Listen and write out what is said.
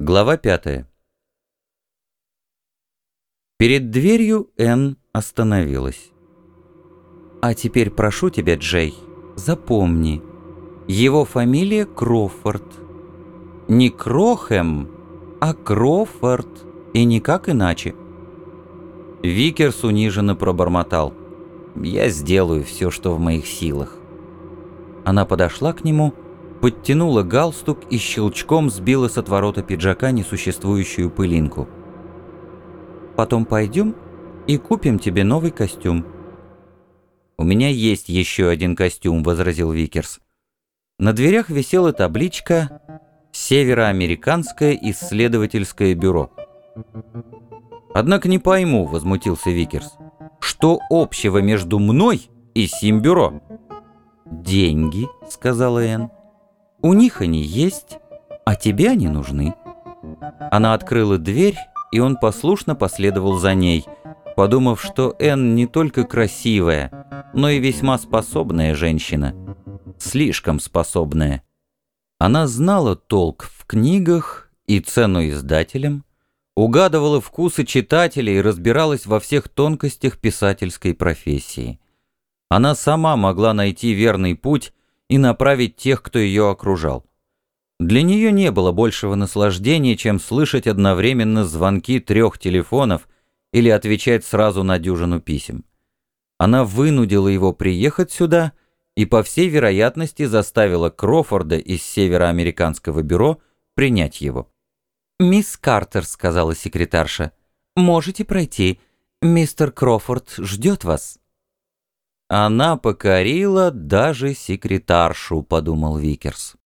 Глава пятая. Перед дверью Энн остановилась. «А теперь прошу тебя, Джей, запомни, его фамилия Крофорд. Не Крохем, а Крофорд, и никак иначе». Викерс униженно пробормотал. «Я сделаю все, что в моих силах». Она подошла к нему и подтянула галстук и щелчком сбила с отворота пиджака несуществующую пылинку. «Потом пойдем и купим тебе новый костюм». «У меня есть еще один костюм», — возразил Викерс. На дверях висела табличка «Североамериканское исследовательское бюро». «Однако не пойму», — возмутился Викерс, — «что общего между мной и сим бюро?» «Деньги», — сказала Энн. У них они есть, а тебе они нужны. Она открыла дверь, и он послушно последовал за ней, подумав, что Энн не только красивая, но и весьма способная женщина. Слишком способная. Она знала толк в книгах и цену издателям, угадывала вкусы читателей и разбиралась во всех тонкостях писательской профессии. Она сама могла найти верный путь и направить тех, кто ее окружал. Для нее не было большего наслаждения, чем слышать одновременно звонки трех телефонов или отвечать сразу на дюжину писем. Она вынудила его приехать сюда и, по всей вероятности, заставила Крофорда из Североамериканского бюро принять его. «Мисс Картер», — сказала секретарша, — «можете пройти. Мистер Крофорд ждет вас». Она покорила даже секретаршу, подумал Викерс.